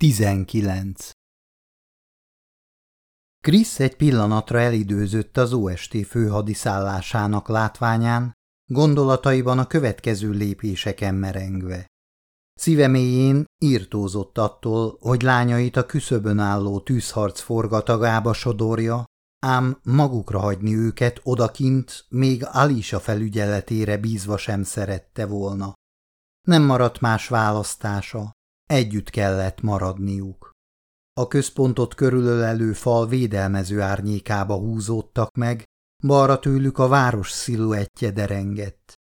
19. Krisz egy pillanatra elidőzött az OST főhadiszállásának látványán, gondolataiban a következő lépéseken merengve. Szíve mélyén írtózott attól, hogy lányait a küszöbön álló tűzharc forgatagába sodorja, ám magukra hagyni őket odakint még Alisa felügyeletére bízva sem szerette volna. Nem maradt más választása, Együtt kellett maradniuk. A központot körülölelő fal védelmező árnyékába húzódtak meg, balra tőlük a város sziluettje derengett.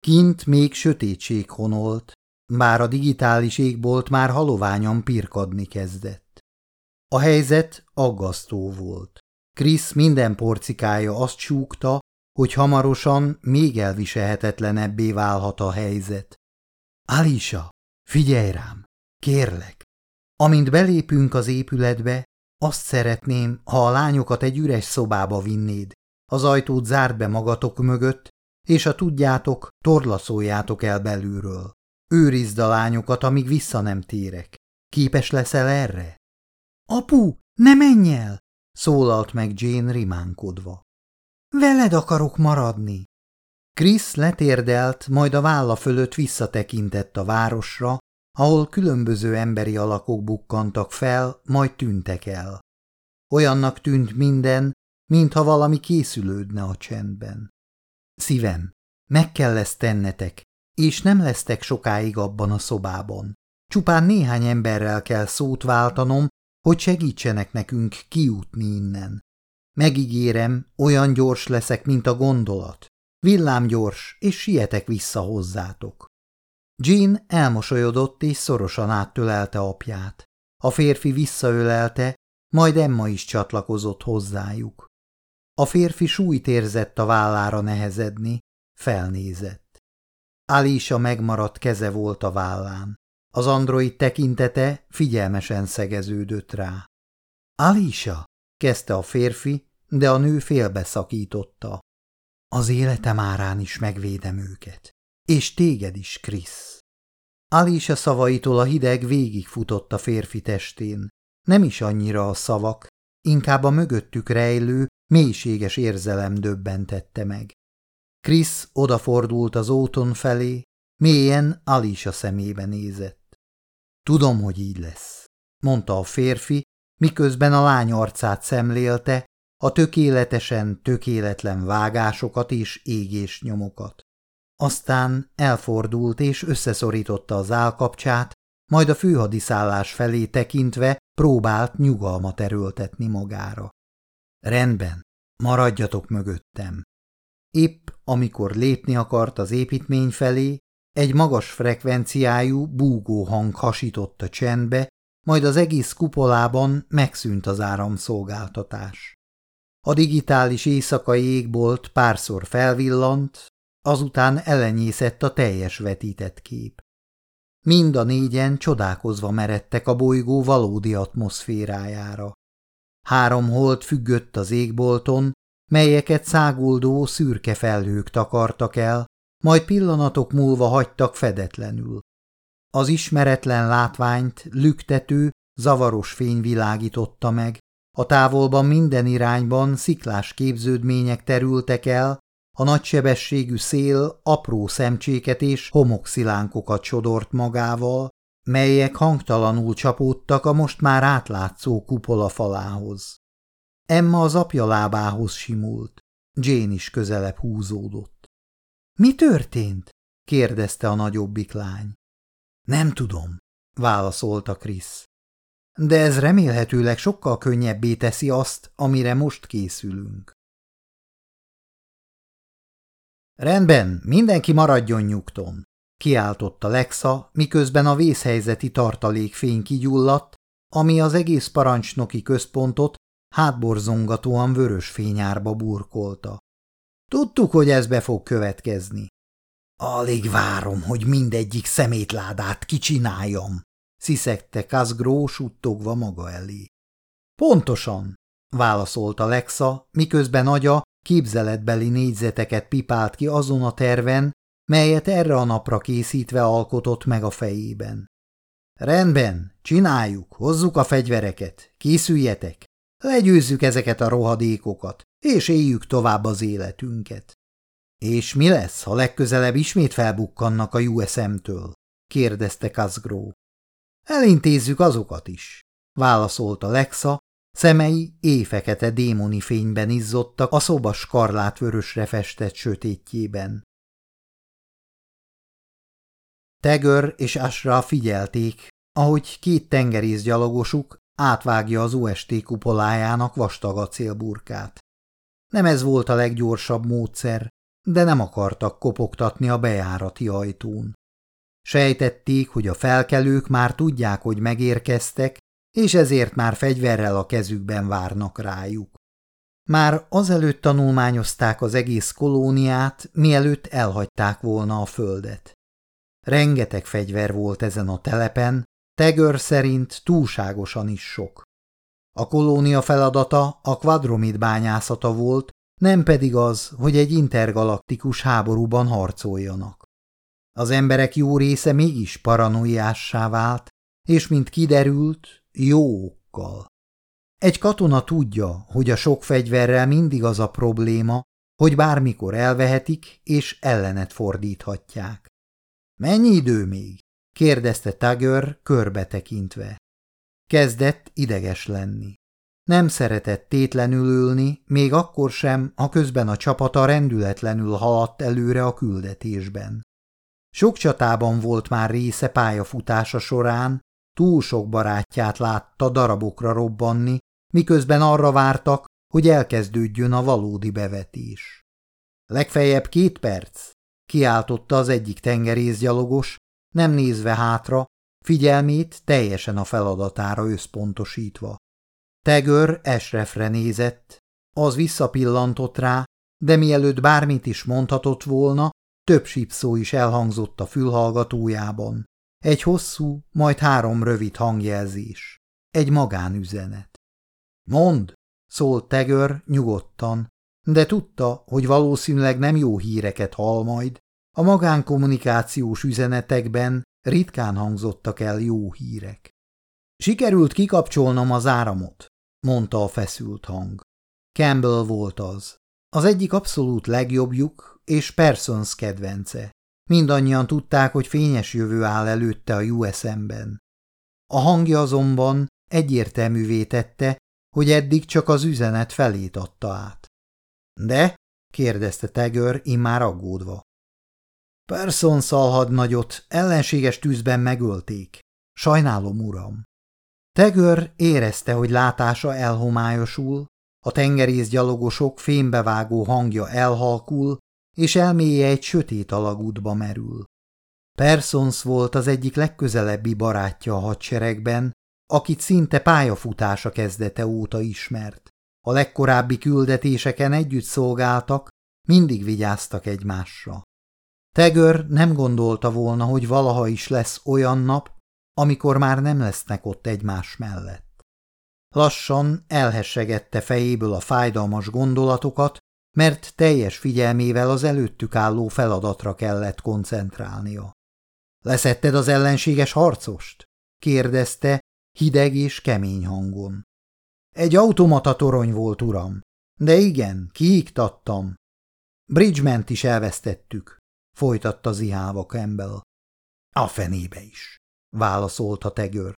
Kint még sötétség honolt, bár a digitális égbolt már haloványan pirkadni kezdett. A helyzet aggasztó volt. Krisz minden porcikája azt súgta, hogy hamarosan még elviselhetetlenebbé válhat a helyzet. Alisa, figyelj rám! Kérlek, amint belépünk az épületbe, azt szeretném, ha a lányokat egy üres szobába vinnéd, az ajtót zárt be magatok mögött, és ha tudjátok, torlaszoljátok el belülről. Őrizd a lányokat, amíg vissza nem térek. Képes leszel erre? Apu, ne menj el! szólalt meg Jane rimánkodva. Veled akarok maradni. Krisz letérdelt, majd a válla fölött visszatekintett a városra, ahol különböző emberi alakok bukkantak fel, majd tűntek el. Olyannak tűnt minden, mintha valami készülődne a csendben. Szívem, meg kell ezt tennetek, és nem lesztek sokáig abban a szobában. Csupán néhány emberrel kell szót váltanom, hogy segítsenek nekünk kijutni innen. Megígérem, olyan gyors leszek, mint a gondolat. Villámgyors, és sietek vissza hozzátok. Jean elmosolyodott és szorosan áttölelte apját. A férfi visszaölelte, majd Emma is csatlakozott hozzájuk. A férfi súlyt érzett a vállára nehezedni, felnézett. Alisa megmaradt keze volt a vállán. Az android tekintete figyelmesen szegeződött rá. Alisa, kezdte a férfi, de a nő félbeszakította. Az életem árán is megvédem őket. És téged is, Krisz. Alisa szavaitól a hideg végigfutott a férfi testén. Nem is annyira a szavak, inkább a mögöttük rejlő, mélységes érzelem döbbentette meg. Krisz odafordult az óton felé, mélyen Alisa szemébe nézett. Tudom, hogy így lesz, mondta a férfi, miközben a lány arcát szemlélte, a tökéletesen tökéletlen vágásokat és égés nyomokat. Aztán elfordult és összeszorította az állkapcsát, majd a főhadiszállás felé tekintve próbált nyugalmat erőltetni magára. Rendben, maradjatok mögöttem. Épp amikor lépni akart az építmény felé, egy magas frekvenciájú búgó hang hasított csendbe, majd az egész kupolában megszűnt az áramszolgáltatás. A digitális éjszakai égbolt párszor felvillant, azután elenyészett a teljes vetített kép. Mind a négyen csodálkozva meredtek a bolygó valódi atmoszférájára. Három hold függött az égbolton, melyeket száguldó szürke felhők takartak el, majd pillanatok múlva hagytak fedetlenül. Az ismeretlen látványt lüktető, zavaros fény világította meg, a távolban minden irányban sziklás képződmények terültek el, a nagysebességű szél apró szemcséket és homokszilánkokat sodort magával, melyek hangtalanul csapódtak a most már átlátszó kupola falához. Emma az apja lábához simult. Jane is közelebb húzódott. – Mi történt? – kérdezte a nagyobbik lány. – Nem tudom – válaszolta Krisz. – De ez remélhetőleg sokkal könnyebbé teszi azt, amire most készülünk. Rendben, mindenki maradjon nyugton, kiáltotta Lexa, miközben a vészhelyzeti tartalékfény kigyulladt, ami az egész parancsnoki központot hátborzongatóan vörös fényárba burkolta. Tudtuk, hogy ez be fog következni. Alig várom, hogy mindegyik szemétládát kicsináljam, sziszegte Kazgró suttogva maga elé. Pontosan, válaszolta Lexa, miközben agya képzeletbeli négyzeteket pipált ki azon a terven, melyet erre a napra készítve alkotott meg a fejében. Rendben, csináljuk, hozzuk a fegyvereket, készüljetek, legyőzzük ezeket a rohadékokat, és éljük tovább az életünket. És mi lesz, ha legközelebb ismét felbukkannak a USM-től? kérdezte Kazgró. Elintézzük azokat is, válaszolta Lexa, szemei éjfekete démoni fényben izzottak a szoba skarlátvörösre festett sötétjében. Tegör és Asra figyelték, ahogy két tengerészgyalogosuk átvágja az OST kupolájának vastag acélburkát. Nem ez volt a leggyorsabb módszer, de nem akartak kopogtatni a bejárati ajtón. Sejtették, hogy a felkelők már tudják, hogy megérkeztek, és ezért már fegyverrel a kezükben várnak rájuk. Már azelőtt tanulmányozták az egész kolóniát, mielőtt elhagyták volna a földet. Rengeteg fegyver volt ezen a telepen, Tegör szerint túlságosan is sok. A kolónia feladata a kvadromid bányászata volt, nem pedig az, hogy egy intergalaktikus háborúban harcoljanak. Az emberek jó része mégis paranoiássá vált, és mint kiderült, jó okkal. Egy katona tudja, hogy a sok fegyverrel mindig az a probléma, hogy bármikor elvehetik és ellenet fordíthatják. Mennyi idő még? kérdezte Tagör körbetekintve. Kezdett ideges lenni. Nem szeretett tétlenül ülni, még akkor sem, ha közben a csapata rendületlenül haladt előre a küldetésben. Sok csatában volt már része pályafutása során, túl sok barátját látta darabokra robbanni, miközben arra vártak, hogy elkezdődjön a valódi bevetés. Legfeljebb két perc, kiáltotta az egyik tengerészgyalogos, nem nézve hátra, figyelmét teljesen a feladatára összpontosítva. Tegör Esrefre nézett, az visszapillantott rá, de mielőtt bármit is mondhatott volna, több sípszó is elhangzott a fülhallgatójában. Egy hosszú, majd három rövid hangjelzés. Egy magánüzenet. Mond, szólt Tegör nyugodtan, de tudta, hogy valószínűleg nem jó híreket hall majd. A magánkommunikációs üzenetekben ritkán hangzottak el jó hírek. Sikerült kikapcsolnom az áramot, mondta a feszült hang. Campbell volt az. Az egyik abszolút legjobbjuk és Persons kedvence. Mindannyian tudták, hogy fényes jövő áll előtte a USM-ben. A hangja azonban egyértelművé tette, hogy eddig csak az üzenet felét adta át. De? kérdezte Tegör immár aggódva. Person nagyot ellenséges tűzben megölték. Sajnálom, uram. Tegör érezte, hogy látása elhomályosul, a tengerészgyalogosok fémbevágó hangja elhalkul, és elméje egy sötét alagútba merül. Persons volt az egyik legközelebbi barátja a hadseregben, akit szinte pályafutása kezdete óta ismert. A legkorábbi küldetéseken együtt szolgáltak, mindig vigyáztak egymásra. Tegör nem gondolta volna, hogy valaha is lesz olyan nap, amikor már nem lesznek ott egymás mellett. Lassan elhessegette fejéből a fájdalmas gondolatokat, mert teljes figyelmével az előttük álló feladatra kellett koncentrálnia. Leszetted az ellenséges harcost? kérdezte, hideg és kemény hangon. Egy automata torony volt, uram. De igen, kiiktattam. Bridgement is elvesztettük, folytatta zihálva Campbell. A fenébe is, válaszolta Tegör.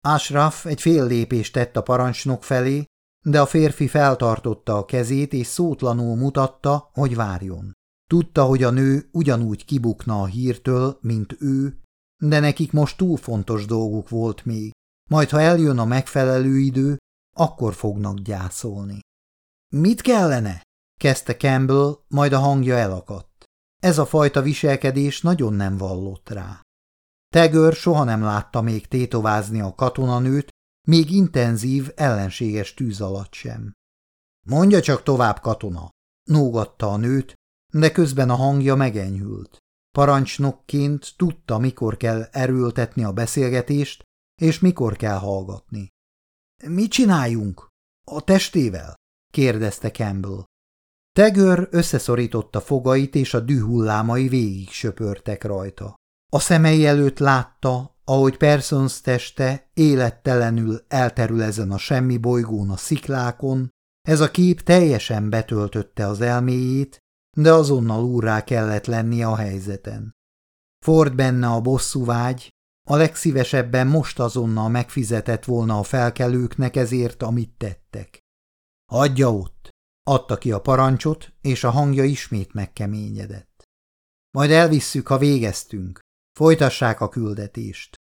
Ashraf egy fél lépést tett a parancsnok felé, de a férfi feltartotta a kezét és szótlanul mutatta, hogy várjon. Tudta, hogy a nő ugyanúgy kibukna a hírtől, mint ő, de nekik most túl fontos dolguk volt még. Majd, ha eljön a megfelelő idő, akkor fognak gyászolni. Mit kellene? kezdte Campbell, majd a hangja elakadt. Ez a fajta viselkedés nagyon nem vallott rá. Tegör soha nem látta még tétovázni a katonanőt, még intenzív, ellenséges tűz alatt sem. Mondja csak tovább, katona, nógatta a nőt, de közben a hangja megenyhült. Parancsnokként tudta, mikor kell erőltetni a beszélgetést, és mikor kell hallgatni. – Mit csináljunk? A testével? – kérdezte Campbell. Tegör összeszorította fogait, és a dühullámai végig söpörtek rajta. A szemei előtt látta, ahogy Persons teste élettelenül elterül ezen a semmi bolygón a sziklákon, ez a kép teljesen betöltötte az elméjét, de azonnal úrrá kellett lennie a helyzeten. Ford benne a bosszúvágy, a legszívesebben most azonnal megfizetett volna a felkelőknek ezért, amit tettek. Adja ott! Adta ki a parancsot, és a hangja ismét megkeményedett. Majd elvisszük, ha végeztünk. Folytassák a küldetést.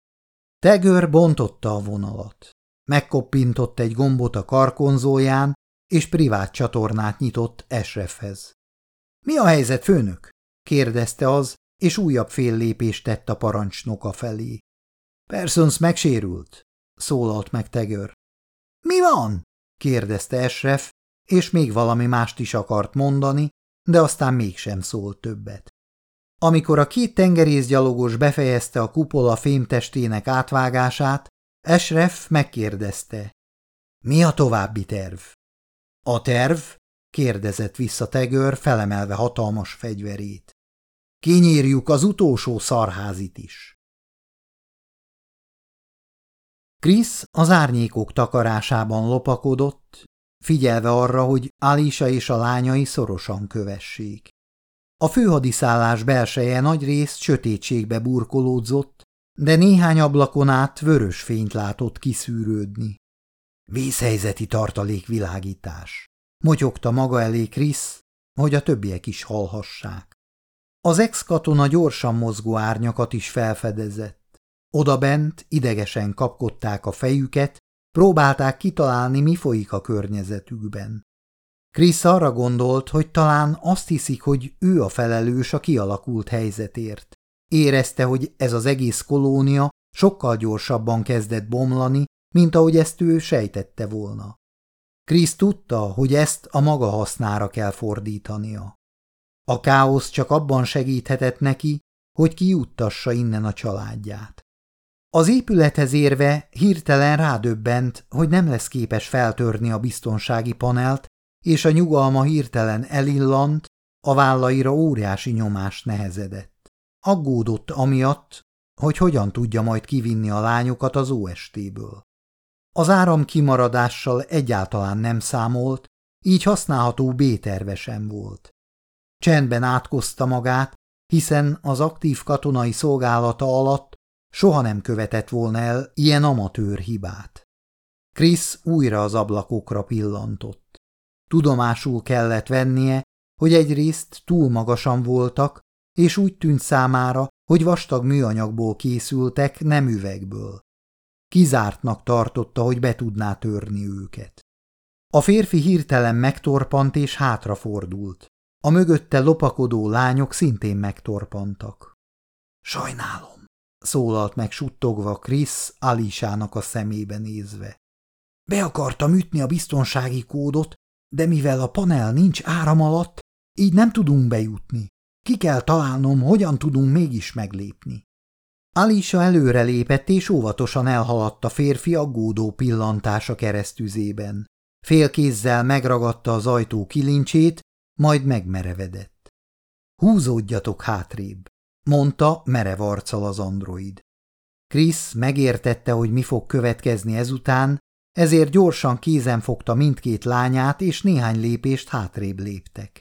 Tegör bontotta a vonalat. Megkoppintott egy gombot a karkonzóján, és privát csatornát nyitott Esrefhez. – Mi a helyzet, főnök? – kérdezte az, és újabb fél lépést tett a parancsnoka felé. – Persons megsérült – szólalt meg Tegör. – Mi van? – kérdezte Esref, és még valami mást is akart mondani, de aztán mégsem szólt többet. Amikor a két tengerészgyalogos befejezte a kupola fémtestének átvágását, Esref megkérdezte. Mi a további terv? A terv? kérdezett vissza Tegör, felemelve hatalmas fegyverét. Kinyírjuk az utolsó szarházit is. Krisz az árnyékok takarásában lopakodott, figyelve arra, hogy Alisa és a lányai szorosan kövessék. A főhadiszállás belseje nagy részt sötétségbe burkolódzott, de néhány ablakon át vörös fényt látott kiszűrődni. Vészhelyzeti tartalékvilágítás. Motyogta maga elé Krisz, hogy a többiek is hallhassák. Az ex-katona gyorsan mozgó árnyakat is felfedezett. Oda bent idegesen kapkodták a fejüket, próbálták kitalálni, mi folyik a környezetükben. Krisz arra gondolt, hogy talán azt hiszik, hogy ő a felelős a kialakult helyzetért. Érezte, hogy ez az egész kolónia sokkal gyorsabban kezdett bomlani, mint ahogy ezt ő sejtette volna. Krisz tudta, hogy ezt a maga hasznára kell fordítania. A káosz csak abban segíthetett neki, hogy kiuttassa innen a családját. Az épülethez érve hirtelen rádöbbent, hogy nem lesz képes feltörni a biztonsági panelt, és a nyugalma hirtelen elillant, a vállaira óriási nyomás nehezedett. Aggódott amiatt, hogy hogyan tudja majd kivinni a lányokat az OST-ből. Az áram kimaradással egyáltalán nem számolt, így használható B-terve sem volt. Csendben átkozta magát, hiszen az aktív katonai szolgálata alatt soha nem követett volna el ilyen amatőr hibát. Krisz újra az ablakokra pillantott. Tudomásul kellett vennie, hogy egyrészt túl magasan voltak, és úgy tűnt számára, hogy vastag műanyagból készültek, nem üvegből. Kizártnak tartotta, hogy be tudná törni őket. A férfi hirtelen megtorpant és hátrafordult. A mögötte lopakodó lányok szintén megtorpantak. Sajnálom, szólalt meg suttogva Krisz Alisának a szemébe nézve. Be akartam ütni a biztonsági kódot, de mivel a panel nincs áram alatt, így nem tudunk bejutni. Ki kell találnom, hogyan tudunk mégis meglépni. Alisa előrelépett és óvatosan elhaladt a férfi aggódó pillantása keresztüzében. Félkézzel megragadta az ajtó kilincsét, majd megmerevedett. Húzódjatok hátrébb, mondta merev arccal az android. Krisz megértette, hogy mi fog következni ezután, ezért gyorsan kézen fogta mindkét lányát, és néhány lépést hátrébb léptek.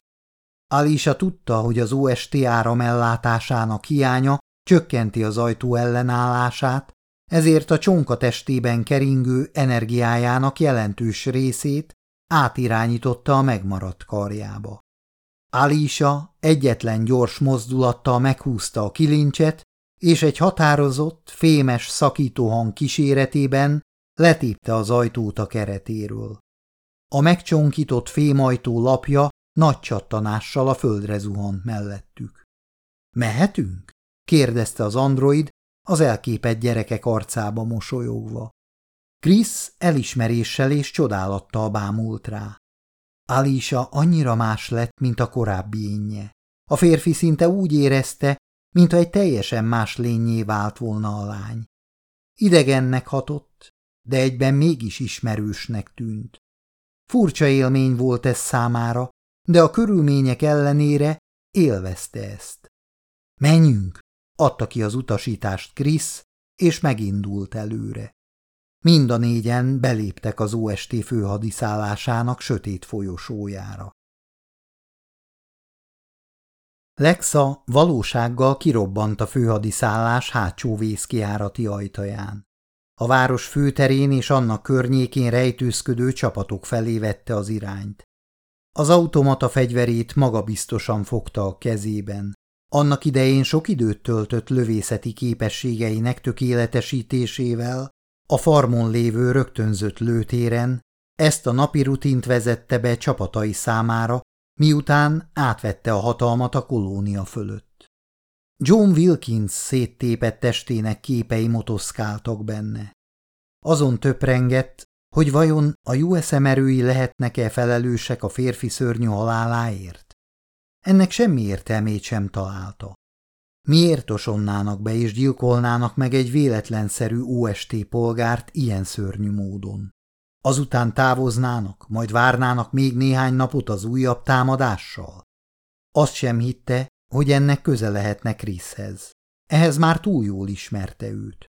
Alisa tudta, hogy az OST áramellátásának hiánya csökkenti az ajtó ellenállását, ezért a csonka testében keringő energiájának jelentős részét átirányította a megmaradt karjába. Alisa egyetlen gyors mozdulattal meghúzta a kilincset, és egy határozott, fémes szakítóhang kíséretében letépte az ajtót a keretéről. A megcsonkított fémajtó lapja nagy csattanással a földre zuhant mellettük. – Mehetünk? – kérdezte az android, az elképett gyerekek arcába mosolyogva. Krisz elismeréssel és csodálattal bámult rá. Alisa annyira más lett, mint a korábbi énje. A férfi szinte úgy érezte, mintha egy teljesen más lényé vált volna a lány. Idegennek hatott, de egyben mégis ismerősnek tűnt. Furcsa élmény volt ez számára, de a körülmények ellenére élvezte ezt. Menjünk, adta ki az utasítást Krisz, és megindult előre. Mind a négyen beléptek az OST főhadiszállásának sötét folyosójára. Lexa valósággal kirobbant a főhadiszállás hátsó vészkiárati ajtaján. A város főterén és annak környékén rejtőzködő csapatok felé vette az irányt. Az automata fegyverét magabiztosan fogta a kezében. Annak idején sok időt töltött lövészeti képességeinek tökéletesítésével, a farmon lévő rögtönzött lőtéren, ezt a napi rutint vezette be csapatai számára, miután átvette a hatalmat a kolónia fölött. John Wilkins széttépett testének képei motoszkáltak benne. Azon töprengett, hogy vajon a USM erői lehetnek-e felelősek a férfi szörnyű haláláért? Ennek semmi értelmét sem találta. Miért osonnának be és gyilkolnának meg egy véletlenszerű OST polgárt ilyen szörnyű módon? Azután távoznának, majd várnának még néhány napot az újabb támadással? Azt sem hitte, hogy ennek köze lehetne Kriszhez. Ehhez már túl jól ismerte őt.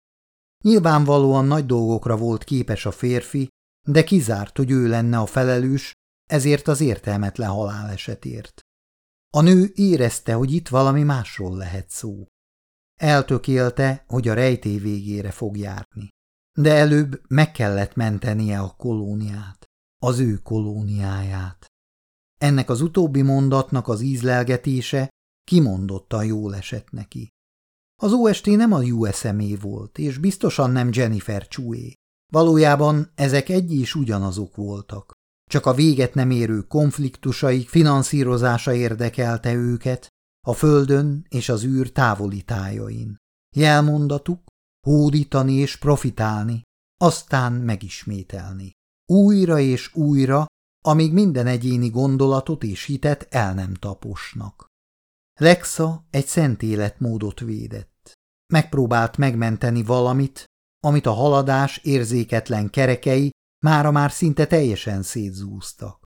Nyilvánvalóan nagy dolgokra volt képes a férfi, de kizárt, hogy ő lenne a felelős, ezért az értelmetlen halálesetért. A nő érezte, hogy itt valami másról lehet szó. Eltökélte, hogy a rejtély végére fog járni. De előbb meg kellett mentenie a kolóniát, az ő kolóniáját. Ennek az utóbbi mondatnak az ízlelgetése kimondottan jól esett neki. Az OST nem a USMé volt, és biztosan nem Jennifer Chué. Valójában ezek egy és ugyanazok voltak. Csak a véget nem érő konfliktusaik finanszírozása érdekelte őket, a földön és az űr távoli tájain. Jelmondatuk, hódítani és profitálni, aztán megismételni. Újra és újra, amíg minden egyéni gondolatot és hitet el nem taposnak. Lexa egy szent életmódot védett. Megpróbált megmenteni valamit, amit a haladás érzéketlen kerekei mára már szinte teljesen szétzúztak.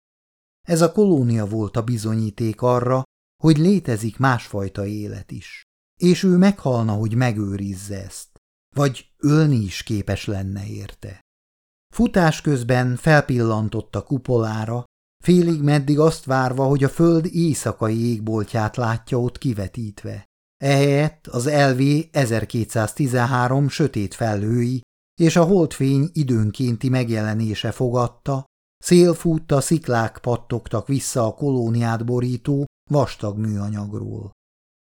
Ez a kolónia volt a bizonyíték arra, hogy létezik másfajta élet is, és ő meghalna, hogy megőrizze ezt, vagy ölni is képes lenne érte. Futás közben felpillantott a kupolára, félig meddig azt várva, hogy a föld éjszakai égboltját látja ott kivetítve. Ehelyett az LV 1213 sötét felhői és a holdfény időnkénti megjelenése fogadta, szélfútta, sziklák pattogtak vissza a kolóniát borító vastag műanyagról.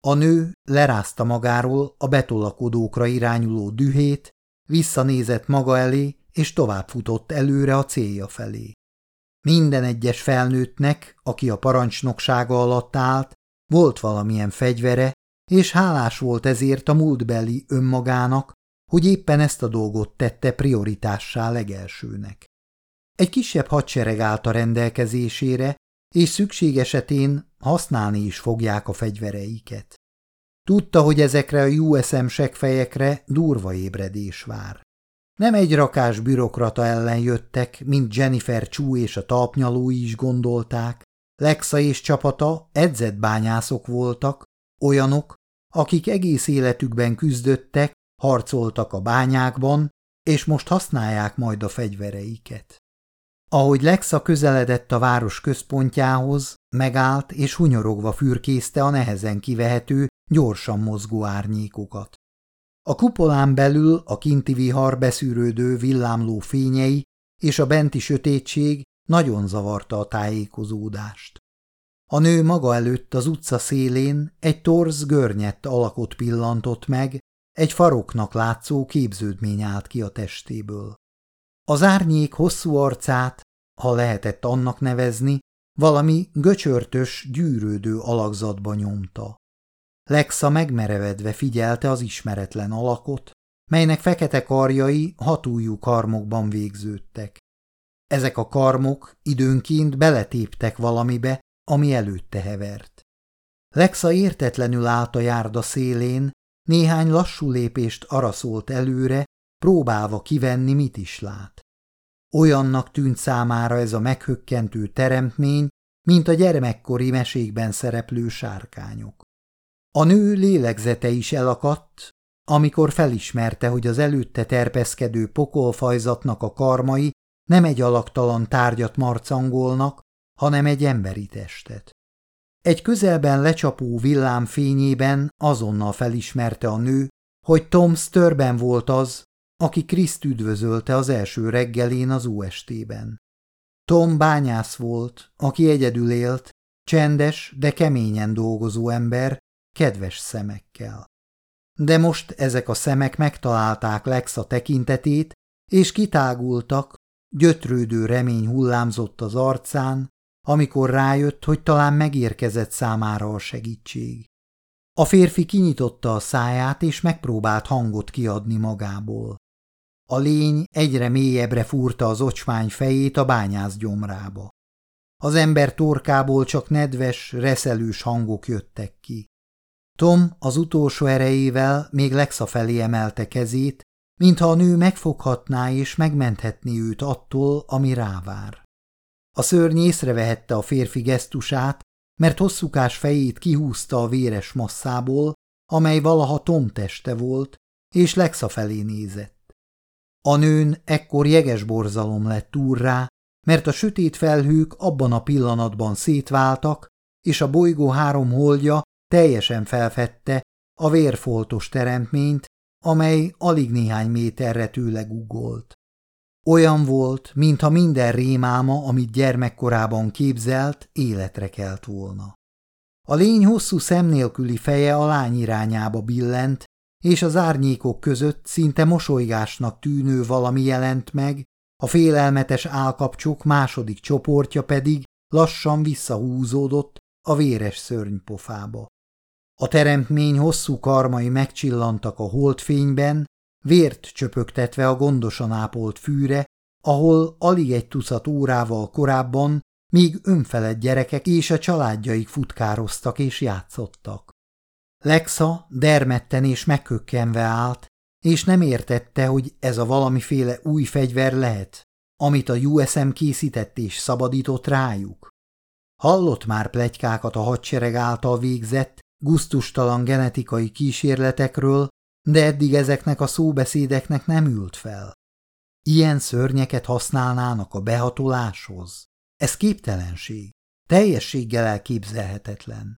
A nő lerázta magáról a betolakodókra irányuló dühét, visszanézett maga elé, és tovább futott előre a célja felé. Minden egyes felnőttnek, aki a parancsnoksága alatt állt, volt valamilyen fegyvere, és hálás volt ezért a múltbeli önmagának, hogy éppen ezt a dolgot tette prioritássá legelsőnek. Egy kisebb hadsereg állt a rendelkezésére, és szükség esetén használni is fogják a fegyvereiket. Tudta, hogy ezekre a USM segfejekre durva ébredés vár. Nem egy rakás bürokrata ellen jöttek, mint Jennifer Chu és a talpnyalói is gondolták. Lexa és csapata edzett bányászok voltak, olyanok, akik egész életükben küzdöttek, harcoltak a bányákban, és most használják majd a fegyvereiket. Ahogy Lexa közeledett a város központjához, megállt és hunyorogva fürkészte a nehezen kivehető, gyorsan mozgó árnyékokat. A kupolán belül a kinti vihar beszűrődő villámló fényei és a benti sötétség nagyon zavarta a tájékozódást. A nő maga előtt az utca szélén egy torz görnyett alakot pillantott meg, egy faroknak látszó képződmény állt ki a testéből. Az árnyék hosszú arcát, ha lehetett annak nevezni, valami göcsörtös, gyűrődő alakzatba nyomta. Lexa megmerevedve figyelte az ismeretlen alakot, melynek fekete karjai hatújú karmokban végződtek. Ezek a karmok időnként beletéptek valamibe, ami előtte hevert. Lexa értetlenül állt a járda szélén, néhány lassú lépést araszolt előre, próbálva kivenni, mit is lát. Olyannak tűnt számára ez a meghökkentő teremtmény, mint a gyermekkori mesékben szereplő sárkányok. A nő lélegzete is elakadt, amikor felismerte, hogy az előtte terpeszkedő pokolfajzatnak a karmai nem egy alaktalan tárgyat marcangolnak, hanem egy emberi testet. Egy közelben lecsapó villám fényében azonnal felismerte a nő, hogy Tom Störben volt az, aki Kriszt üdvözölte az első reggelén az UST-ben. Tom bányász volt, aki egyedül élt, csendes, de keményen dolgozó ember, kedves szemekkel. De most ezek a szemek megtalálták Lexa tekintetét, és kitágultak, gyötrődő remény hullámzott az arcán, amikor rájött, hogy talán megérkezett számára a segítség. A férfi kinyitotta a száját, és megpróbált hangot kiadni magából. A lény egyre mélyebbre fúrta az ocsmány fejét a bányász gyomrába. Az ember torkából csak nedves, reszelős hangok jöttek ki. Tom az utolsó erejével még Lexa felé emelte kezét, mintha a nő megfoghatná és megmenthetné őt attól, ami rávár. A szörny észrevehette a férfi gesztusát, mert hosszúkás fejét kihúzta a véres masszából, amely valaha Tom teste volt, és Lexa felé nézett. A nőn ekkor jeges borzalom lett rá, mert a sötét felhők abban a pillanatban szétváltak, és a bolygó három holdja teljesen felfedte a vérfoltos teremtményt, amely alig néhány méterre tőle gugolt. Olyan volt, mintha minden rémáma, amit gyermekkorában képzelt, életre kelt volna. A lény hosszú szemnélküli feje a lány irányába billent, és az árnyékok között szinte mosolygásnak tűnő valami jelent meg, a félelmetes állkapcsok második csoportja pedig lassan visszahúzódott a véres szörnypofába. A teremtmény hosszú karmai megcsillantak a holdfényben, vért csöpögtetve a gondosan ápolt fűre, ahol alig egy tucat órával korábban még önfelett gyerekek és a családjaik futkároztak és játszottak. Lexa dermedten és megkökkenve állt, és nem értette, hogy ez a valamiféle új fegyver lehet, amit a USM készített és szabadított rájuk. Hallott már plegykákat a hadsereg által végzett, guztustalan genetikai kísérletekről, de eddig ezeknek a szóbeszédeknek nem ült fel. Ilyen szörnyeket használnának a behatoláshoz. Ez képtelenség, teljességgel elképzelhetetlen.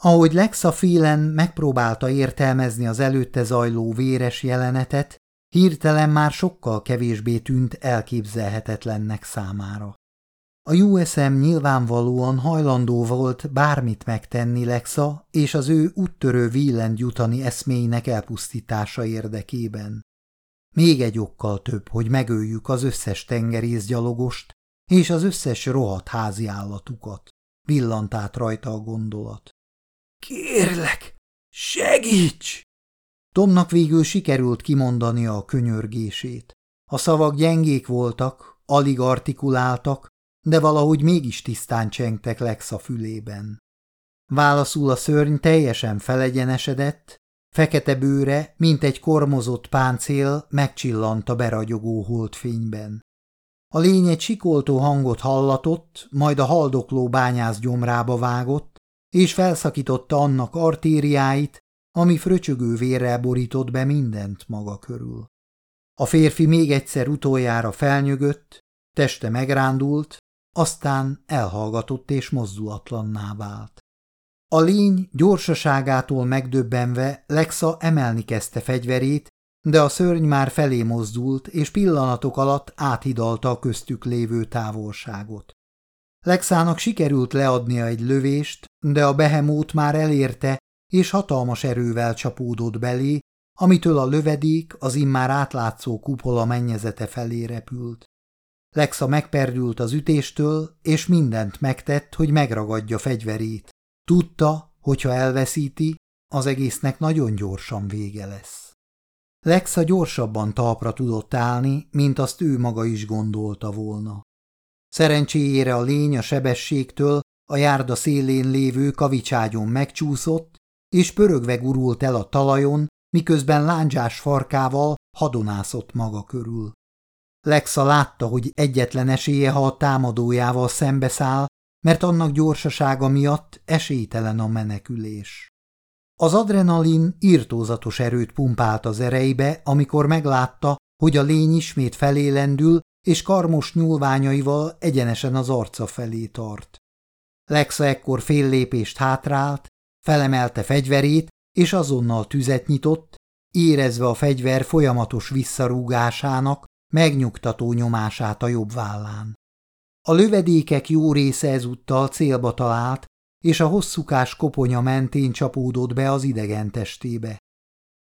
Ahogy Lexa Phelan megpróbálta értelmezni az előtte zajló véres jelenetet, hirtelen már sokkal kevésbé tűnt elképzelhetetlennek számára. A USM nyilvánvalóan hajlandó volt bármit megtenni Lexa és az ő úttörő villent jutani eszméinek elpusztítása érdekében. Még egy okkal több, hogy megöljük az összes tengerészgyalogost és az összes rohadt házi állatukat. Villant át rajta a gondolat. Kérlek, segíts! Tomnak végül sikerült kimondani a könyörgését. A szavak gyengék voltak, alig artikuláltak, de valahogy mégis tisztán csengtek Lexa fülében. Válaszul a szörny teljesen felegyenesedett, fekete bőre, mint egy kormozott páncél, megcsillant a beragyogó holdfényben. A lény egy sikoltó hangot hallatott, majd a haldokló bányász gyomrába vágott, és felszakította annak artériáit, ami fröcsögő vérrel borított be mindent maga körül. A férfi még egyszer utoljára felnyögött, teste megrándult, aztán elhallgatott és mozdulatlanná vált. A lény gyorsaságától megdöbbenve Lexa emelni kezdte fegyverét, de a szörny már felé mozdult, és pillanatok alatt áthidalta a köztük lévő távolságot. Lexának sikerült leadnia egy lövést, de a behemót már elérte, és hatalmas erővel csapódott belé, amitől a lövedék az immár átlátszó kupola mennyezete felé repült. Lexa megperdült az ütéstől, és mindent megtett, hogy megragadja fegyverét. Tudta, hogyha elveszíti, az egésznek nagyon gyorsan vége lesz. Lexa gyorsabban talpra tudott állni, mint azt ő maga is gondolta volna. Szerencséjére a lény a sebességtől a járda szélén lévő kavicságyon megcsúszott, és pörögve gurult el a talajon, miközben lándzsás farkával hadonászott maga körül. Lexa látta, hogy egyetlen esélye, ha a támadójával szembeszáll, mert annak gyorsasága miatt esélytelen a menekülés. Az adrenalin írtózatos erőt pumpált az ereibe, amikor meglátta, hogy a lény ismét felélendül, és karmos nyúlványaival egyenesen az arca felé tart. Lexa ekkor fél lépést hátrált, felemelte fegyverét, és azonnal tüzet nyitott, érezve a fegyver folyamatos visszarúgásának, megnyugtató nyomását a jobb vállán. A lövedékek jó része ezúttal célba talált, és a hosszúkás koponya mentén csapódott be az idegen testébe.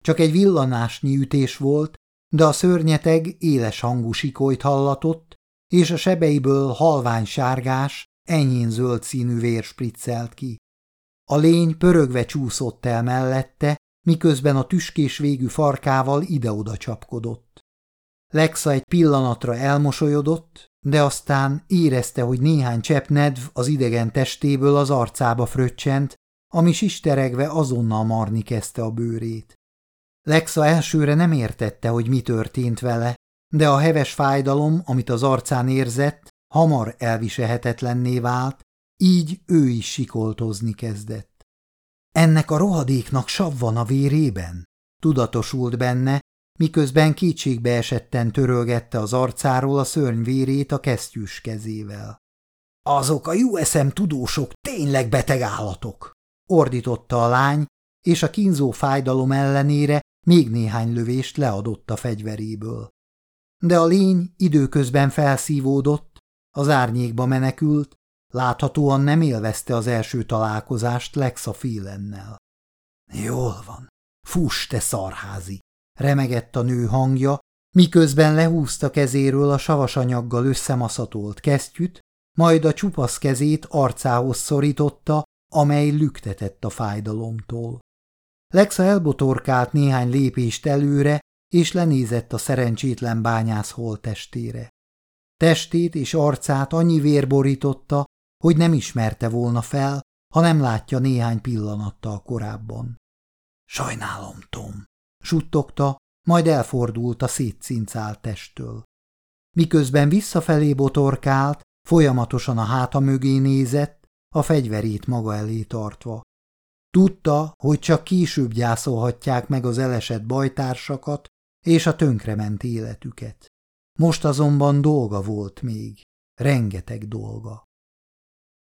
Csak egy villanásnyi ütés volt, de a szörnyeteg éles hangú sikolyt hallatott, és a sebeiből halvány sárgás, enyhén zöld színű vér spriccelt ki. A lény pörögve csúszott el mellette, miközben a tüskés végű farkával ide-oda csapkodott. Lexa egy pillanatra elmosolyodott, de aztán érezte, hogy néhány csepp nedv az idegen testéből az arcába fröccsent, ami sisteregve azonnal marni kezdte a bőrét. Lexa elsőre nem értette, hogy mi történt vele, de a heves fájdalom, amit az arcán érzett, hamar elviselhetetlenné vált, így ő is sikoltozni kezdett. Ennek a rohadéknak sav van a vérében, tudatosult benne, miközben kétségbe esetten törölgette az arcáról a szörny vérét a kesztyűs kezével. Azok a USM tudósok tényleg beteg állatok! ordította a lány, és a kínzó fájdalom ellenére még néhány lövést leadott a fegyveréből. De a lény időközben felszívódott, az árnyékba menekült, láthatóan nem élvezte az első találkozást Lexa Phelennel. Jól van, fuss, te szarházi! Remegett a nő hangja, miközben lehúzta kezéről a savasanyaggal összemaszatolt kesztyűt, majd a csupasz kezét arcához szorította, amely lüktetett a fájdalomtól. Lexa elbotorkált néhány lépést előre, és lenézett a szerencsétlen bányász holtestére. Testét és arcát annyi vér borította, hogy nem ismerte volna fel, ha nem látja néhány pillanattal korábban. Sajnálom, Tom, suttogta, majd elfordult a szétcincált testtől. Miközben visszafelé botorkált, folyamatosan a háta mögé nézett, a fegyverét maga elé tartva. Tudta, hogy csak később gyászolhatják meg az elesett bajtársakat és a tönkrement életüket. Most azonban dolga volt még, rengeteg dolga.